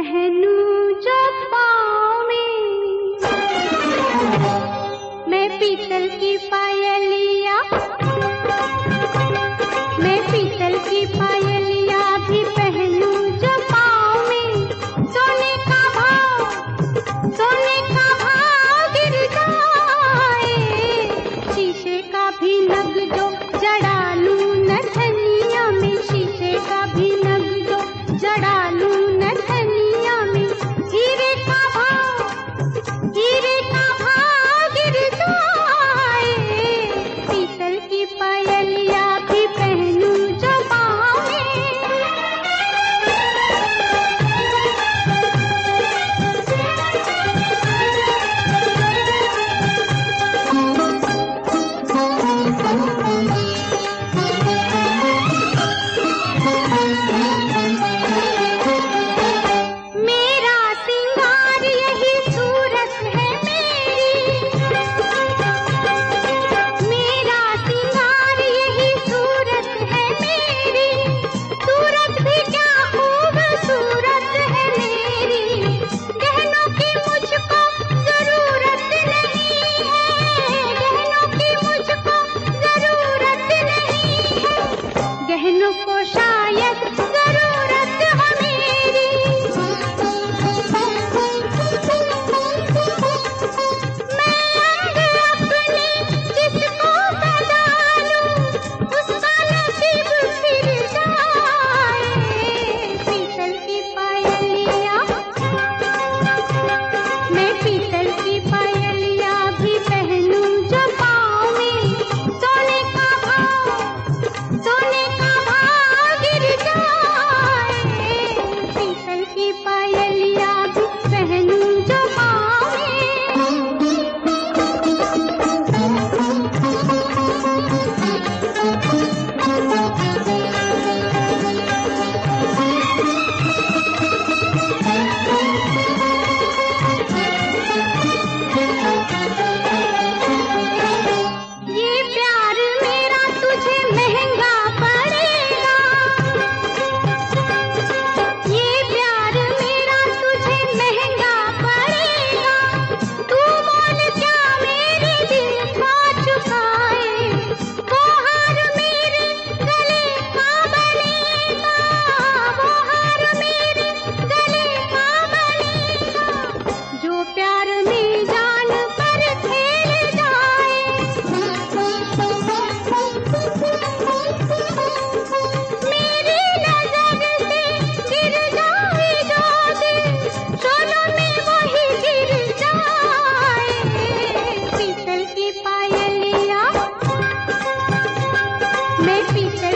पहनू जो पाँव में। मैं पीतल की पायलिया ah 也 मैं पीछे